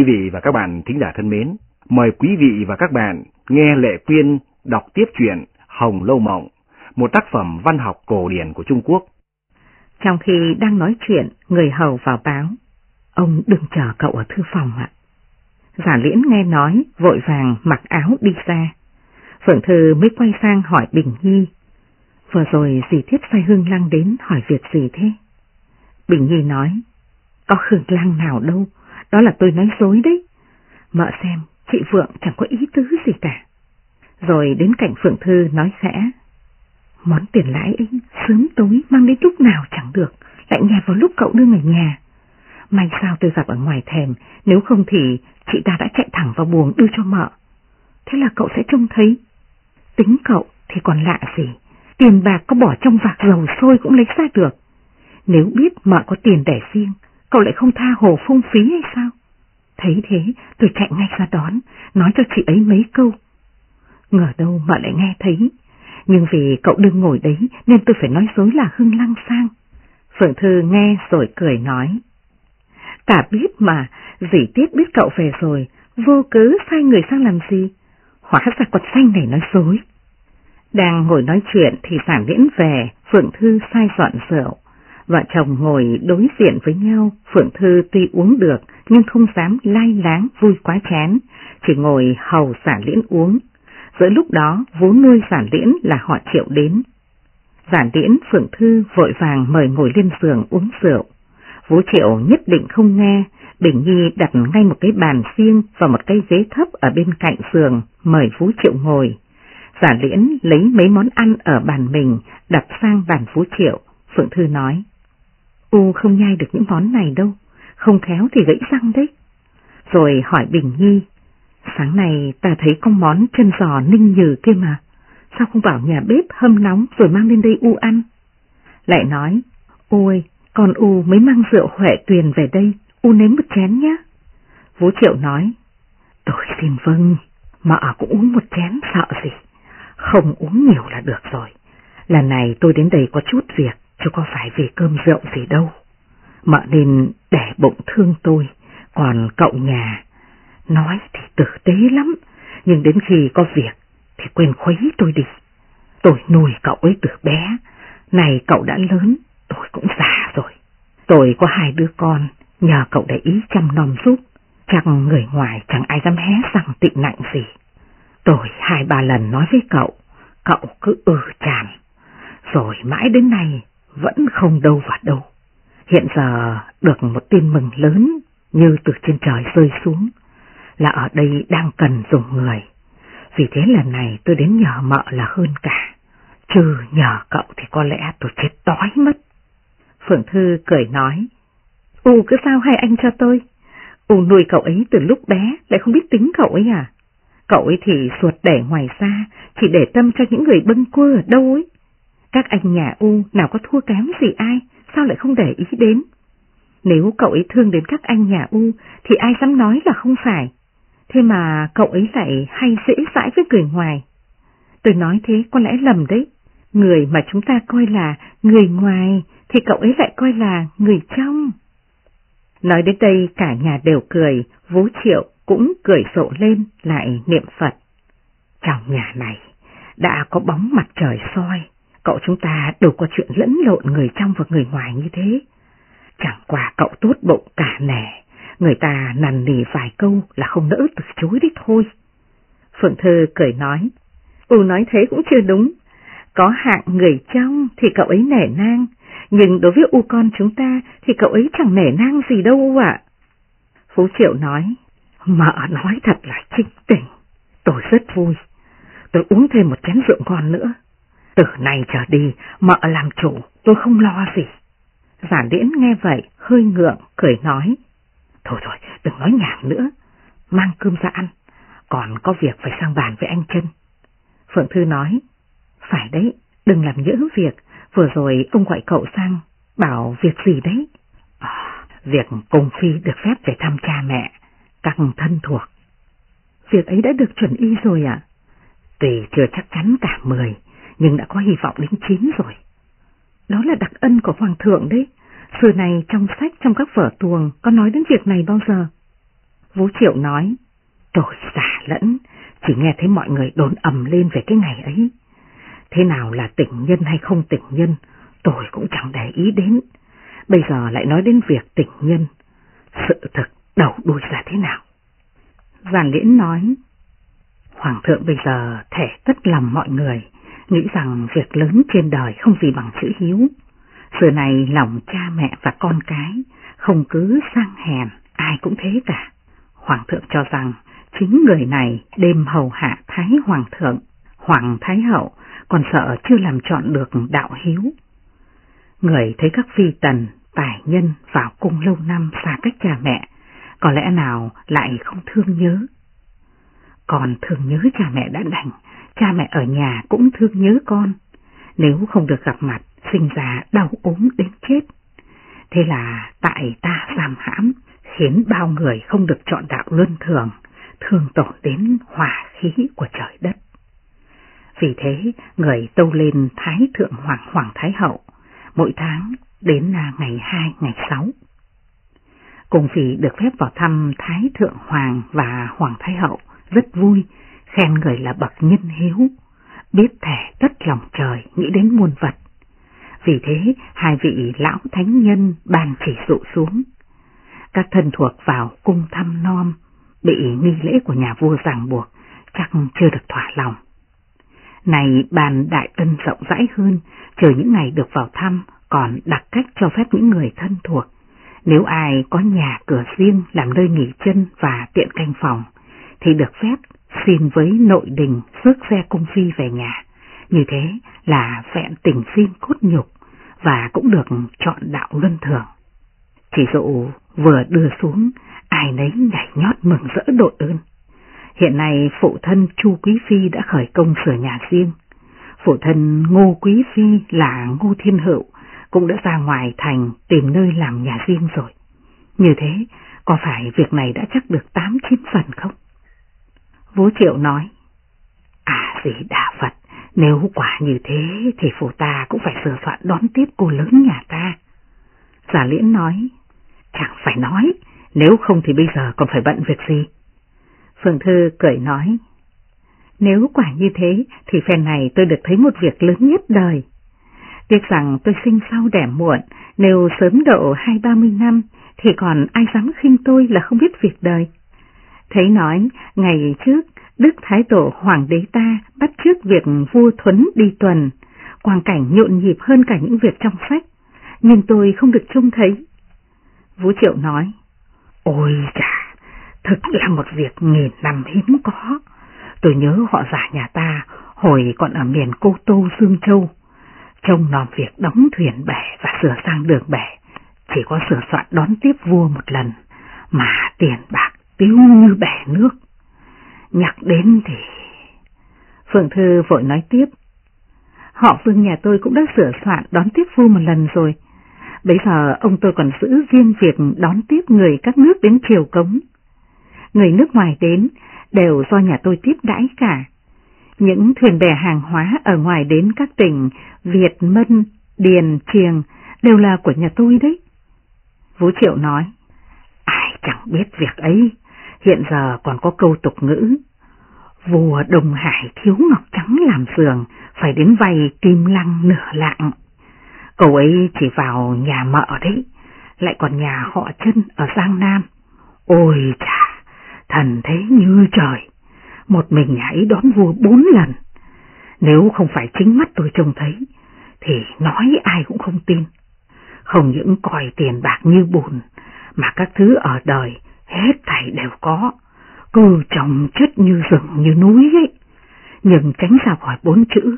Quý vị và các bạn thính giả thân mến, mời quý vị và các bạn nghe Lệ Quyên đọc tiếp truyện Hồng Lâu Mộng, một tác phẩm văn học cổ điển của Trung Quốc. Trong khi đang nói chuyện, người hầu vào báo. Ông đừng chờ cậu ở thư phòng ạ. Giả liễn nghe nói, vội vàng mặc áo đi ra. Phượng Thư mới quay sang hỏi Bình Nhi. Vừa rồi dì thiếp say Hương Lăng đến hỏi việc gì thế? Bình Nhi nói, có Hương Lăng nào đâu, đó là tôi nói dối đấy. Mợ xem, chị Phượng chẳng có ý tứ gì cả. Rồi đến cạnh Phượng Thư nói khẽ. Món tiền lãi ấy sớm tối mang đến lúc nào chẳng được, lại nghe vào lúc cậu đưa người nhà. May sao tôi gặp ở ngoài thèm, nếu không thì chị ta đã chạy thẳng vào buồng đưa cho mợ. Thế là cậu sẽ trông thấy. Tính cậu thì còn lạ gì, tiền bạc có bỏ trong vạc dầu sôi cũng lấy ra được. Nếu biết mợ có tiền để riêng, cậu lại không tha hồ phung phí hay sao? Thấy thế, tôi chạy ngay ra đón, nói cho chị ấy mấy câu. Ngờ đâu mà lại nghe thấy, nhưng vì cậu đừng ngồi đấy nên tôi phải nói dối là Hưng Lăng sang. Phượng Thư nghe rồi cười nói. cả biết mà, dì Tiết biết cậu về rồi, vô cớ sai người sang làm gì? Hóa ra quật xanh này nói dối. Đang ngồi nói chuyện thì giảng liễn về, Phượng Thư sai dọn rượu. Vợ chồng ngồi đối diện với nhau, Phượng Thư tuy uống được nhưng không dám lai láng vui quá chén, chỉ ngồi hầu giả liễn uống. Giữa lúc đó vú nuôi giả liễn là họ triệu đến. Giả liễn Phượng Thư vội vàng mời ngồi lên giường uống rượu. Vũ Triệu nhất định không nghe, Bình Nhi đặt ngay một cái bàn riêng và một cái ghế thấp ở bên cạnh giường, mời Vũ Triệu ngồi. Giả liễn lấy mấy món ăn ở bàn mình, đặt sang bàn Vũ Triệu, Phượng Thư nói. U không nhai được những món này đâu, không khéo thì gãy răng đấy. Rồi hỏi Bình Nhi, sáng nay ta thấy con món chân giò ninh nhừ kia mà, sao không vào nhà bếp hâm nóng rồi mang lên đây U ăn? Lại nói, ôi, con U mới mang rượu Huệ Tuyền về đây, U nếm một chén nhé. Vũ Triệu nói, tôi xin vâng, mà cũng uống một chén sợ gì, không uống nhiều là được rồi. Lần này tôi đến đây có chút việc, chứ có phải vì cơm rượu gì đâu. Mợ nên để bụng thương tôi, còn cậu nhà, nói thì tử tế lắm, nhưng đến khi có việc thì quên khuấy tôi đi. Tôi nuôi cậu ấy từ bé, này cậu đã lớn, tôi cũng già rồi. Tôi có hai đứa con, nhờ cậu để ý chăm nom giúp, chẳng người ngoài chẳng ai dám hé răng tị nạnh gì. Tôi hai ba lần nói với cậu, cậu cứ ừ chàn, rồi mãi đến nay vẫn không đâu vào đâu. Hiện giờ được một tin mừng lớn như từ trên trời rơi xuống, là ở đây đang cần dùng người. Vì thế lần này tôi đến nhờ mợ là hơn cả, trừ nhờ cậu thì có lẽ tôi chết đói mất. Phượng Thư cười nói, U cứ sao hay anh cho tôi? U nuôi cậu ấy từ lúc bé, lại không biết tính cậu ấy à? Cậu ấy thì suột để ngoài xa, chỉ để tâm cho những người bâng quơ ở đâu ấy. Các anh nhà U nào có thua kém gì ai, sao lại không để ý đến? Nếu cậu ấy thương đến các anh nhà U thì ai dám nói là không phải. Thế mà cậu ấy lại hay dễ dãi với người ngoài. Tôi nói thế có lẽ lầm đấy. Người mà chúng ta coi là người ngoài thì cậu ấy lại coi là người trong. Nói đến đây cả nhà đều cười, Vũ Triệu cũng cười rộ lên lại niệm Phật. Trong nhà này đã có bóng mặt trời soi, cậu chúng ta đều có chuyện lẫn lộn người trong và người ngoài như thế. Chẳng qua cậu tốt bụng cả nẻ, người ta nằn nỉ vài câu là không nỡ từ chối đấy thôi. Phượng Thơ cười nói, Ừ nói thế cũng chưa đúng, có hạng người trong thì cậu ấy nể nang, nhưng đối với u con chúng ta thì cậu ấy chẳng nể nang gì đâu ạ. Phú Triệu nói, mợ nói thật là trinh tình, tôi rất vui, tôi uống thêm một chén rượu ngon nữa. Từ nay trở đi, mợ làm chủ, tôi không lo gì. Giản điễn nghe vậy, hơi ngượng, cười nói. Thôi thôi, đừng nói nhảm nữa, mang cơm ra ăn, còn có việc phải sang bàn với anh chân. Phượng Thư nói, phải đấy, đừng làm nhỡ việc, vừa rồi ông gọi cậu sang, bảo việc gì đấy? À, việc cùng Phi được phép về thăm cha mẹ, các thân thuộc. Việc ấy đã được chuẩn y rồi ạ? À? Chưa chắc chắn cả mười, nhưng đã có hy vọng đến chín rồi. Đó là đặc ân của Hoàng thượng đấy, xưa này trong sách trong các vở tuồng có nói đến việc này bao giờ? Vũ Triệu nói, tôi giả lẫn, chỉ nghe thấy mọi người đồn ầm lên về cái ngày ấy. Thế nào là tỉnh nhân hay không tỉnh nhân, tôi cũng chẳng để ý đến. Bây giờ lại nói đến việc tỉnh nhân, sự thực đầu đuôi ra thế nào. Giàn liễn nói, Hoàng thượng bây giờ thể tất lòng mọi người, nghĩ rằng việc lớn trên đời không gì bằng chữ hiếu. Giờ này lòng cha mẹ và con cái không cứ sang hèn, ai cũng thế cả. Hoàng thượng cho rằng chính người này đêm hầu hạ Thái Hoàng thượng, Hoàng Thái hậu còn sợ chưa làm chọn được đạo hiếu. Người thấy các phi tần, tài nhân vào cung lâu năm xa cách cha mẹ, có lẽ nào lại không thương nhớ. Còn thương nhớ cha mẹ đã đành, cha mẹ ở nhà cũng thương nhớ con. Nếu không được gặp mặt, sinh ra đau ốm đến chết. Thế là tại ta giam hãm, khiến bao người không được chọn đạo luân thường, thương tổn đến hòa khí của trời đất. Vì thế, người tâu lên Thái Thượng Hoàng Hoàng Thái Hậu, mỗi tháng đến ngày 2, ngày 6. Cùng vì được phép vào thăm Thái Thượng Hoàng và Hoàng Thái Hậu rất vui, khen người là bậc nhân hiếu, biết thể tất lòng trời nghĩ đến muôn vật. Vì thế, hai vị lão thánh nhân bàn chỉ dụ xuống. Các thân thuộc vào cung thăm non, bị nghi lễ của nhà vua ràng buộc, chắc chưa được thỏa lòng. Này bàn đại ân rộng rãi hơn, chờ những ngày được vào thăm, còn đặt cách cho phép những người thân thuộc. Nếu ai có nhà cửa riêng làm nơi nghỉ chân và tiện canh phòng, thì được phép xin với nội đình rước xe cung phi về nhà. Như thế là vẹn tình xin cốt nhục và cũng được chọn đạo luân thường. Chỉ dụ vừa đưa xuống, ai nấy nhảy nhót mừng rỡ đội ơn. Hiện nay phụ thân Chu Quý Phi đã khởi công sửa nhà riêng. Phụ thân Ngô Quý Phi là Ngô Thiên Hữu cũng đã ra ngoài thành tìm nơi làm nhà riêng rồi. Như thế, có phải việc này đã chắc được 8-9 phần không? Vũ Triệu nói, À gì đà Phật, nếu quả như thế thì phụ ta cũng phải sửa soạn đón tiếp cô lớn nhà ta. Giả liễn nói, chẳng phải nói, nếu không thì bây giờ còn phải bận việc gì. Phượng Thư cười nói, nếu quả như thế thì phen này tôi được thấy một việc lớn nhất đời. Tiếc rằng tôi sinh sau đẻ muộn, nếu sớm độ hai ba mươi năm thì còn ai dám khinh tôi là không biết việc đời. Thấy nói, ngày trước, Đức Thái Tổ Hoàng đế ta bắt trước việc vua thuấn đi tuần, quang cảnh nhộn nhịp hơn cả những việc trong sách, nhưng tôi không được trông thấy. Vũ Triệu nói, ôi chà, thực là một việc nghìn năm hiếm có. Tôi nhớ họ giả nhà ta hồi còn ở miền Cô Tô Dương Châu, trông nòm việc đóng thuyền bè và sửa sang đường bè, chỉ có sửa soạn đón tiếp vua một lần, mà tiền bạc tiếu như bẻ nước. Nhắc đến thì... Phượng Thư vội nói tiếp. Họ Vương nhà tôi cũng đã sửa soạn đón tiếp vua một lần rồi. Bây giờ ông tôi còn giữ riêng việc đón tiếp người các nước đến triều cống. Người nước ngoài đến đều do nhà tôi tiếp đãi cả. Những thuyền bè hàng hóa ở ngoài đến các tỉnh Việt, Mân, Điền, Triềng đều là của nhà tôi đấy. Vũ Triệu nói, ai chẳng biết việc ấy, Hiện giờ còn có câu tục ngữ, vua đồng Hải thiếu ngọc trắng làm giường, phải đến vay kim lăng nửa lạng. Cậu ấy chỉ vào nhà mợ đấy, lại còn nhà họ chân ở Giang Nam. Ôi chà, thần thế như trời, một mình nhà ấy đón vua bốn lần. Nếu không phải chính mắt tôi trông thấy, thì nói ai cũng không tin. Không những coi tiền bạc như bùn, mà các thứ ở đời hết thảy đều có, cư trồng chất như rừng như núi ấy, nhưng tránh ra khỏi bốn chữ,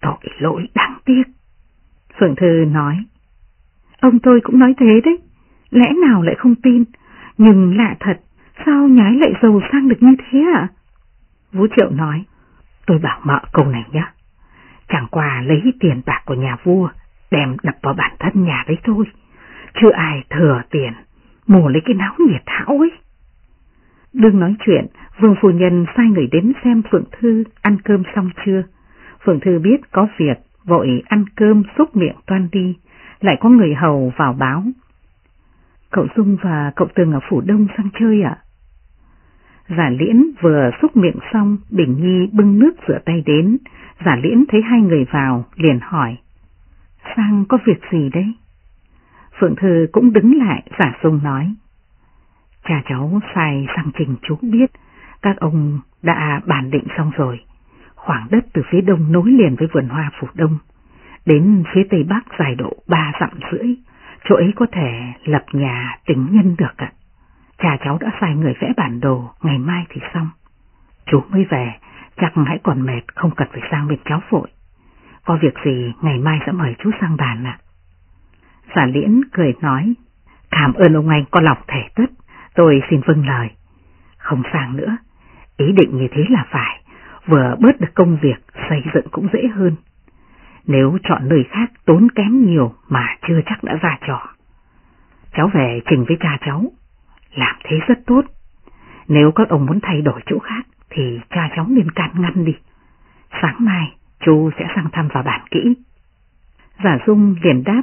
tội lỗi đáng tiếc. Phượng Thư nói, ông tôi cũng nói thế đấy, lẽ nào lại không tin, nhưng lạ thật, sao nhái lại giàu sang được như thế ạ? Vũ Triệu nói, tôi bảo mợ câu này nhé, chẳng qua lấy tiền bạc của nhà vua, đem đập vào bản thân nhà đấy thôi, chưa ai thừa tiền mùa lấy cái náo nhiệt thảo ấy. Đừng nói chuyện, Vương Phu Nhân sai người đến xem Phượng Thư ăn cơm xong chưa. Phượng Thư biết có việc, vội ăn cơm xúc miệng toan đi, lại có người hầu vào báo. Cậu Dung và cậu Tường ở Phủ Đông sang chơi ạ? Giả liễn vừa xúc miệng xong, Bình Nhi bưng nước rửa tay đến, giả liễn thấy hai người vào, liền hỏi. Sang có việc gì đấy? Phượng Thư cũng đứng lại, giả sung nói. Cha cháu sai sang trình chú biết, các ông đã bàn định xong rồi. Khoảng đất từ phía đông nối liền với vườn hoa phủ đông, đến phía tây bắc dài độ ba dặm rưỡi, chỗ ấy có thể lập nhà tính nhân được ạ. Cha cháu đã sai người vẽ bản đồ, ngày mai thì xong. Chú mới về, chắc hãy còn mệt, không cần phải sang bên cháu vội. Có việc gì ngày mai sẽ mời chú sang bàn ạ. Giả liễn cười nói, cảm ơn ông anh có lòng thể tất, tôi xin vâng lời. Không sang nữa, ý định như thế là phải, vừa bớt được công việc, xây dựng cũng dễ hơn. Nếu chọn nơi khác tốn kém nhiều mà chưa chắc đã ra trò. Cháu về trình với cha cháu, làm thế rất tốt. Nếu các ông muốn thay đổi chỗ khác thì cha cháu nên can ngăn đi. Sáng mai chú sẽ sang thăm vào bản kỹ. Giả Dung liền đáp.